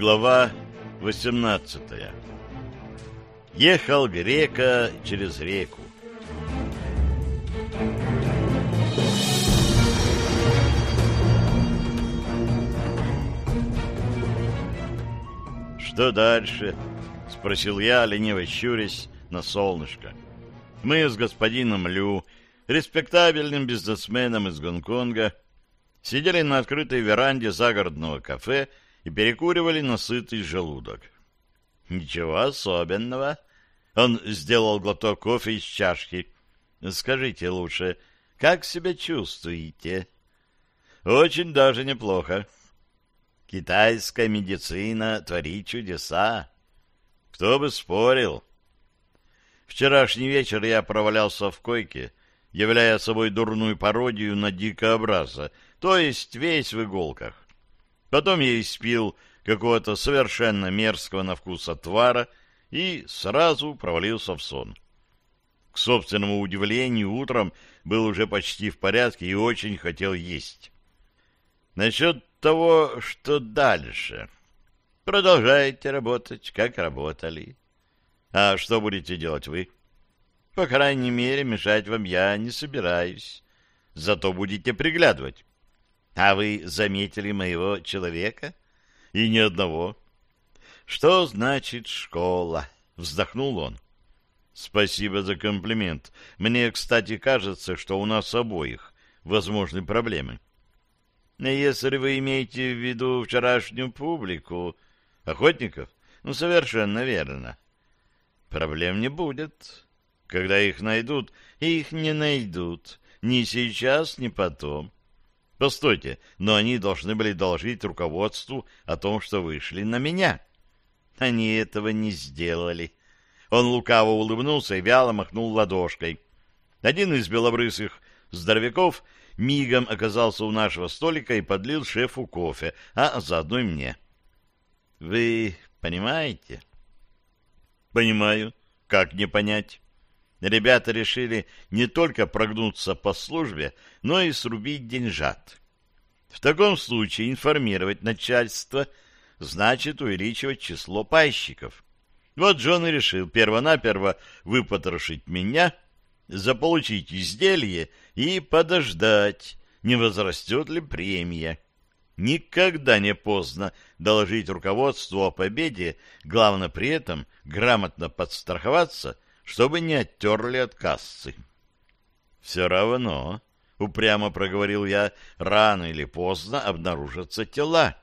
Глава 18 Ехал грека через реку. «Что дальше?» — спросил я, лениво щурясь на солнышко. Мы с господином Лю, респектабельным бизнесменом из Гонконга, сидели на открытой веранде загородного кафе и перекуривали на сытый желудок. «Ничего особенного». Он сделал глоток кофе из чашки. «Скажите лучше, как себя чувствуете?» «Очень даже неплохо. Китайская медицина творит чудеса. Кто бы спорил?» Вчерашний вечер я провалялся в койке, являя собой дурную пародию на дикообраза, то есть весь в иголках. Потом я испил какого-то совершенно мерзкого на вкус отвара и сразу провалился в сон. К собственному удивлению, утром был уже почти в порядке и очень хотел есть. Насчет того, что дальше. Продолжайте работать, как работали. А что будете делать вы? По крайней мере, мешать вам я не собираюсь. Зато будете приглядывать. А вы заметили моего человека? И ни одного. Что значит школа? Вздохнул он. Спасибо за комплимент. Мне, кстати, кажется, что у нас обоих возможны проблемы. Если вы имеете в виду вчерашнюю публику, охотников, ну, совершенно верно. Проблем не будет. Когда их найдут, их не найдут. Ни сейчас, ни потом. Постойте, но они должны были доложить руководству о том, что вышли на меня. Они этого не сделали. Он лукаво улыбнулся и вяло махнул ладошкой. Один из белобрысых здоровяков мигом оказался у нашего столика и подлил шефу кофе, а заодно и мне. — Вы понимаете? — Понимаю. Как не понять? Ребята решили не только прогнуться по службе, но и срубить деньжат. В таком случае информировать начальство значит увеличивать число пайщиков. Вот Джон и решил первонаперво выпотрошить меня, заполучить изделие и подождать, не возрастет ли премия. Никогда не поздно доложить руководству о победе, главное при этом грамотно подстраховаться — чтобы не оттерли от кассы. — Все равно, — упрямо проговорил я, — рано или поздно обнаружатся тела.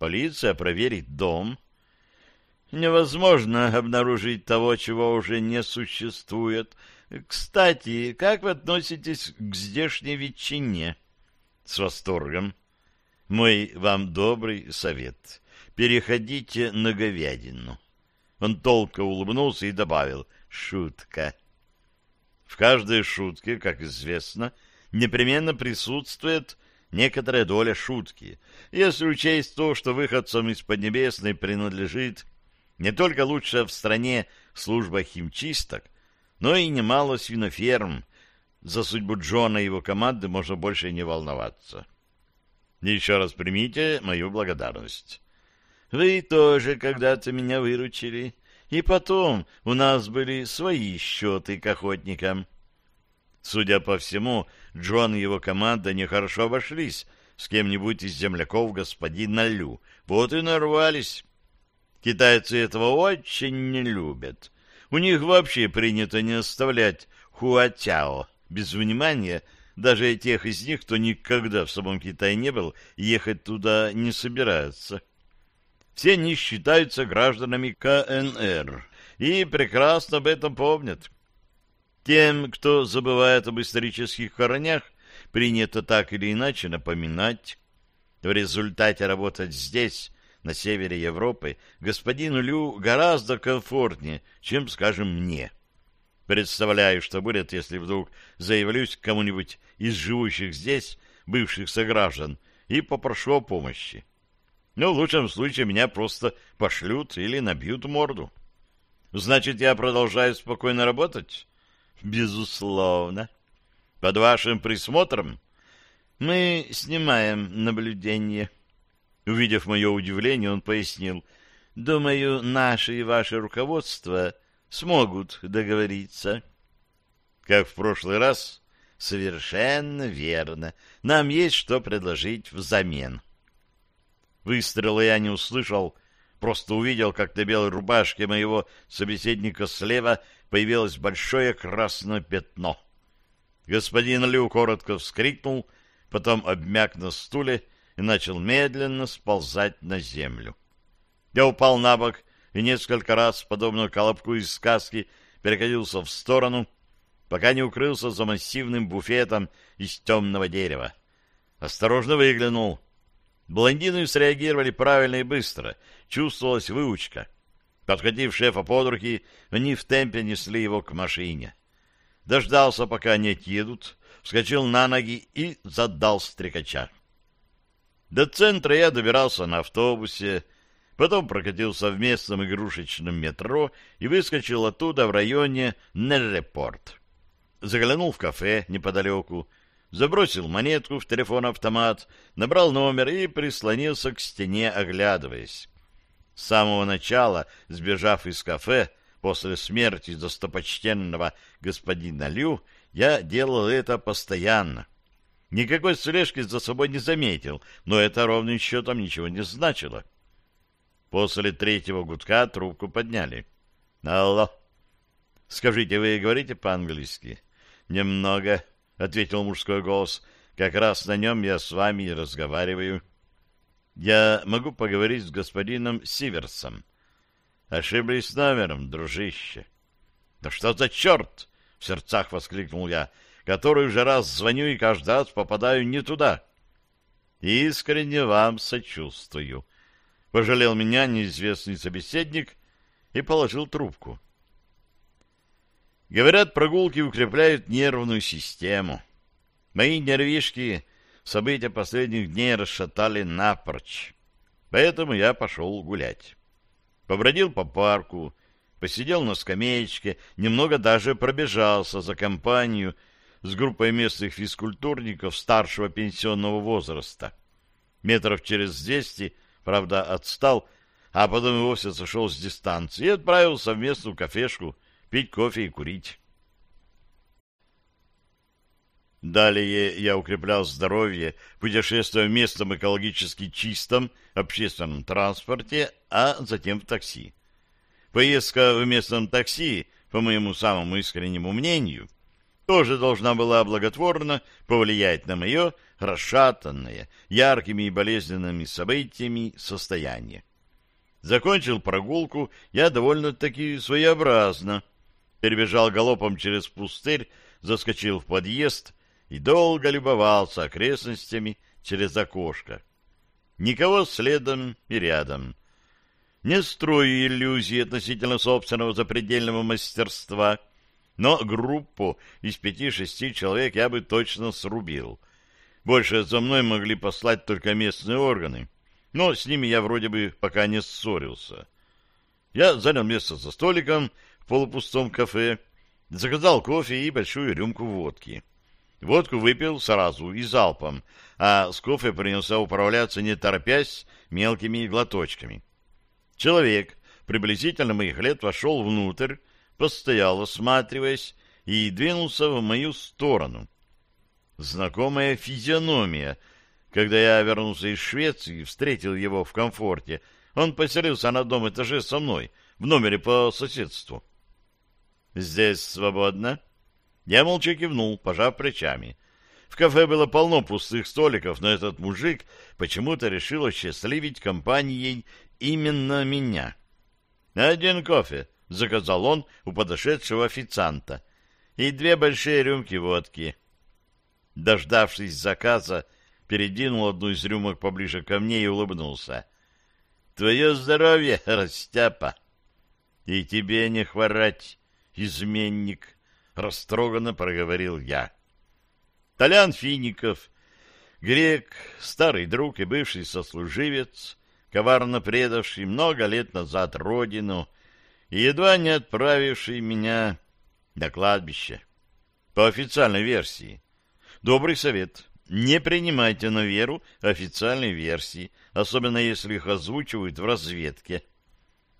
Полиция проверит дом. Невозможно обнаружить того, чего уже не существует. Кстати, как вы относитесь к здешней ветчине? С восторгом. Мой вам добрый совет. Переходите на говядину. Он толко улыбнулся и добавил — шутка. В каждой шутке, как известно, непременно присутствует некоторая доля шутки, если учесть то, что выходцам из Поднебесной принадлежит не только лучшая в стране служба химчисток, но и немало свиноферм. За судьбу Джона и его команды можно больше не волноваться. Еще раз примите мою благодарность. Вы тоже когда-то меня выручили. И потом у нас были свои счеты к охотникам. Судя по всему, Джон и его команда нехорошо обошлись с кем-нибудь из земляков господина Лю. Вот и нарвались. Китайцы этого очень не любят. У них вообще принято не оставлять хуатяо без внимания, даже тех из них, кто никогда в самом Китае не был, ехать туда не собирается. Все они считаются гражданами КНР и прекрасно об этом помнят. Тем, кто забывает об исторических корнях, принято так или иначе напоминать. В результате работать здесь, на севере Европы, господину Лю гораздо комфортнее, чем, скажем, мне. Представляю, что будет, если вдруг заявлюсь к кому-нибудь из живущих здесь, бывших сограждан, и попрошу о помощи. Ну, в лучшем случае меня просто пошлют или набьют морду. Значит, я продолжаю спокойно работать? Безусловно. Под вашим присмотром мы снимаем наблюдение. Увидев мое удивление, он пояснил. «Думаю, наше и ваше руководство смогут договориться». «Как в прошлый раз?» «Совершенно верно. Нам есть что предложить взамен». Выстрела я не услышал, просто увидел, как на белой рубашке моего собеседника слева появилось большое красное пятно. Господин Лю коротко вскрикнул, потом обмяк на стуле и начал медленно сползать на землю. Я упал на бок и несколько раз, подобно колобку из сказки, перекатился в сторону, пока не укрылся за массивным буфетом из темного дерева. Осторожно выглянул — Блондины среагировали правильно и быстро. Чувствовалась выучка. Подхватив шефа под руки, они в темпе несли его к машине. Дождался, пока они отъедут, вскочил на ноги и задал стрекача. До центра я добирался на автобусе, потом прокатился в местном игрушечном метро и выскочил оттуда в районе Неррепорт. Заглянул в кафе неподалеку, забросил монетку в телефон-автомат, набрал номер и прислонился к стене, оглядываясь. С самого начала, сбежав из кафе, после смерти достопочтенного господина Лю, я делал это постоянно. Никакой слежки за собой не заметил, но это ровным счетом ничего не значило. После третьего гудка трубку подняли. «Алло!» «Скажите, вы говорите по-английски?» «Немного», — ответил мужской голос. «Как раз на нем я с вами и разговариваю». «Я могу поговорить с господином Сиверсом». «Ошиблись номером, дружище». «Да что за черт!» — в сердцах воскликнул я. «Который уже раз звоню и каждый раз попадаю не туда». «Искренне вам сочувствую», — пожалел меня неизвестный собеседник и положил трубку. Говорят, прогулки укрепляют нервную систему. Мои нервишки события последних дней расшатали напрочь. Поэтому я пошел гулять. Побродил по парку, посидел на скамеечке, немного даже пробежался за компанию с группой местных физкультурников старшего пенсионного возраста. Метров через двести, правда, отстал, а потом и вовсе сошел с дистанции и отправился в местную кафешку пить кофе и курить. Далее я укреплял здоровье, путешествуя в местном экологически чистом общественном транспорте, а затем в такси. Поездка в местном такси, по моему самому искреннему мнению, тоже должна была благотворно повлиять на мое расшатанное, яркими и болезненными событиями состояние. Закончил прогулку я довольно-таки своеобразно, перебежал галопом через пустырь, заскочил в подъезд и долго любовался окрестностями через окошко. Никого следом и рядом. Не строю иллюзий относительно собственного запредельного мастерства, но группу из пяти-шести человек я бы точно срубил. Больше за мной могли послать только местные органы, но с ними я вроде бы пока не ссорился. Я занял место за столиком, в полупустом кафе, заказал кофе и большую рюмку водки. Водку выпил сразу и залпом, а с кофе принялся управляться, не торопясь, мелкими глоточками. Человек приблизительно моих лет вошел внутрь, постоял, осматриваясь, и двинулся в мою сторону. Знакомая физиономия. Когда я вернулся из Швеции, встретил его в комфорте. Он поселился на одном этаже со мной, в номере по соседству. «Здесь свободно?» Я молча кивнул, пожав плечами. В кафе было полно пустых столиков, но этот мужик почему-то решил осчастливить компанией именно меня. «Один кофе», — заказал он у подошедшего официанта, «и две большие рюмки водки». Дождавшись заказа, передвинул одну из рюмок поближе ко мне и улыбнулся. «Твое здоровье, растяпа!» «И тебе не хворать!» изменник, — растроганно проговорил я. Толян Фиников, грек, старый друг и бывший сослуживец, коварно предавший много лет назад родину и едва не отправивший меня на кладбище. По официальной версии. Добрый совет. Не принимайте на веру официальные версии, особенно если их озвучивают в разведке.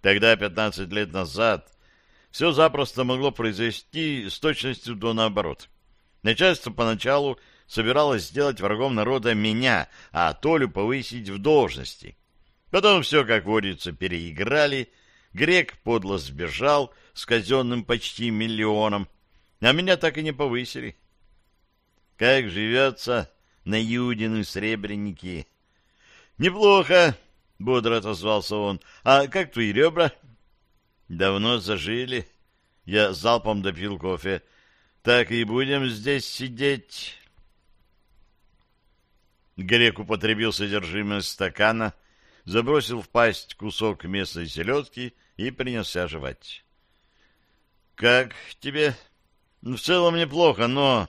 Тогда, 15 лет назад, все запросто могло произойти с точностью до наоборот. Начальство поначалу собиралось сделать врагом народа меня, а Толю повысить в должности. Потом все, как водится, переиграли, грек подло сбежал с казенным почти миллионом, а меня так и не повысили. Как живется на Юдину Сребреники? Неплохо, бодро отозвался он. А как твои ребра? Давно зажили. Я залпом допил кофе. Так и будем здесь сидеть. Грек употребил содержимое стакана, забросил в пасть кусок местной селедки и принялся жевать. — Как тебе? — В целом неплохо, но...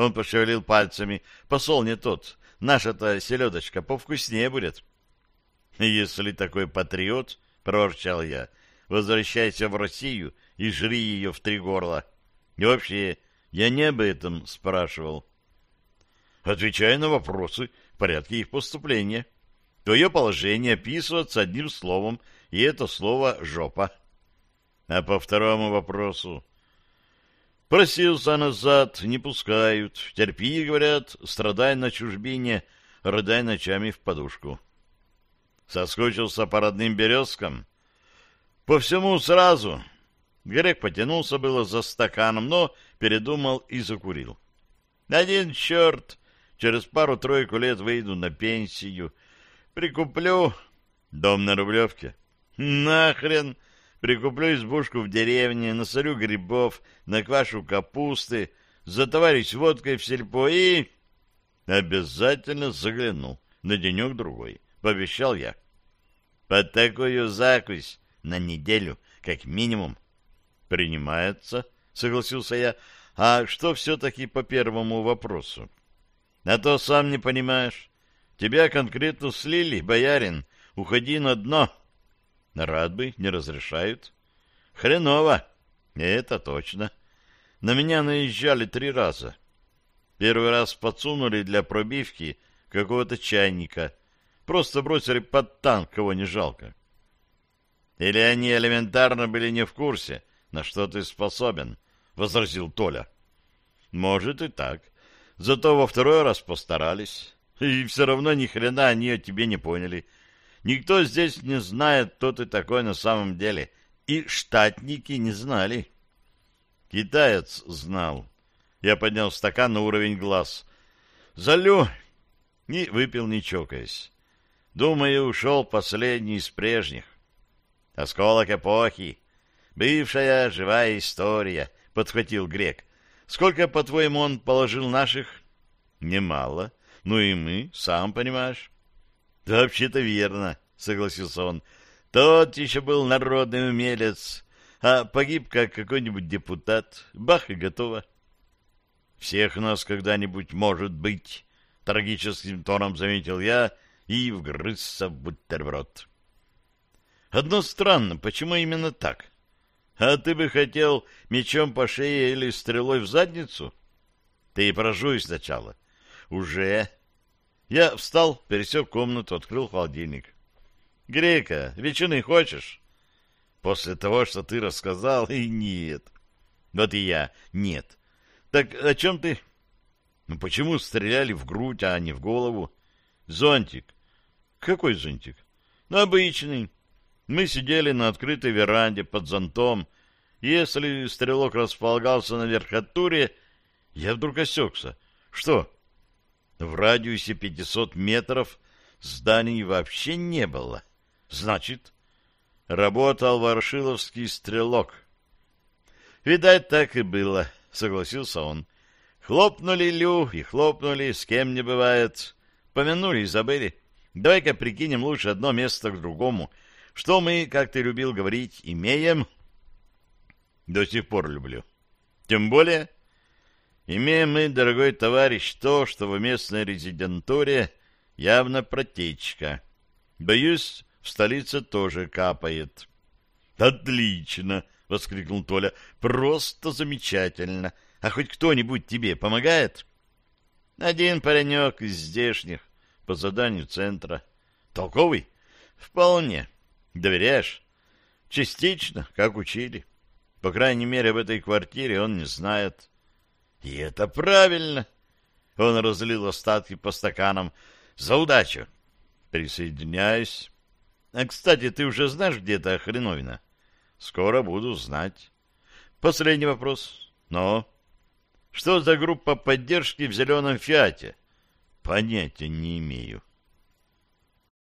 Он пошевелил пальцами. Посол не тот. Наша-то селедочка повкуснее будет. Если такой патриот, — проворчал я, — возвращайся в Россию и жри ее в три горла. И вообще, я не об этом спрашивал. Отвечай на вопросы в порядке их поступления. Твое положение описывается одним словом, и это слово «жопа». А по второму вопросу Просился назад, не пускают. Терпи, говорят, страдай на чужбине, рыдай ночами в подушку. Соскучился по родным березкам. По всему сразу. Грек потянулся было за стаканом, но передумал и закурил. Один черт, через пару-тройку лет выйду на пенсию. Прикуплю дом на Рублевке. Нахрен! Прикуплю избушку в деревне, насолю грибов, наквашу капусты, затоварюсь водкой в сельпо и... Обязательно загляну на денек-другой, пообещал я. Под такую закусь на неделю, как минимум. Принимается, согласился я. А что все-таки по первому вопросу? А то сам не понимаешь. Тебя конкретно слили, боярин. Уходи на дно. Рад бы, не разрешают. Хреново. Это точно. На меня наезжали три раза. Первый раз подсунули для пробивки какого-то чайника. Просто бросили под танк, кого не жалко. Или они элементарно были не в курсе, на что ты способен, — возразил Толя. Может и так. Зато во второй раз постарались. И все равно ни хрена они о тебе не поняли. — Никто здесь не знает, кто ты такой на самом деле. И штатники не знали. Китаец знал. Я поднял стакан на уровень глаз. Залю и выпил, не чокаясь. Думаю, ушел последний из прежних. Осколок эпохи. Бывшая живая история, — подхватил грек. Сколько, по-твоему, он положил наших? Немало. Ну и мы, сам понимаешь. Вообще-то верно, согласился он. Тот еще был народный умелец, а погиб как какой-нибудь депутат. Бах и готово. Всех нас когда-нибудь может быть, трагическим тоном заметил я и вгрызся в бутерброд. Одно странно, почему именно так? А ты бы хотел мечом по шее или стрелой в задницу? Ты прожуй сначала. Уже я встал, пересек комнату, открыл холодильник. — Грека, ветчины хочешь? — После того, что ты рассказал, и нет. — Вот и я. Нет. — Так о чем ты? — Ну почему стреляли в грудь, а не в голову? — Зонтик. — Какой зонтик? — Ну, обычный. Мы сидели на открытой веранде под зонтом. Если стрелок располагался на верхотуре, я вдруг осекся. — Что? — в радиусе 500 метров зданий вообще не было. Значит, работал Ворошиловский стрелок. Видать, так и было, согласился он. Хлопнули Лю и хлопнули, с кем не бывает. Помянули и забыли. Давай-ка прикинем лучше одно место к другому. Что мы, как ты любил говорить, имеем? До сих пор люблю. Тем более, Имеем мы, дорогой товарищ, то, что в местной резидентуре явно протечка. Боюсь, в столице тоже капает. Отлично, воскликнул Толя. Просто замечательно. А хоть кто-нибудь тебе помогает? Один паренек из здешних, по заданию центра. Толковый? Вполне. Доверяешь? Частично, как учили. По крайней мере, в этой квартире он не знает. И это правильно. Он разлил остатки по стаканам. За удачу. Присоединяюсь. А, кстати, ты уже знаешь, где эта хреновина? Скоро буду знать. Последний вопрос. Но... Что за группа поддержки в зеленом фиате? Понятия не имею.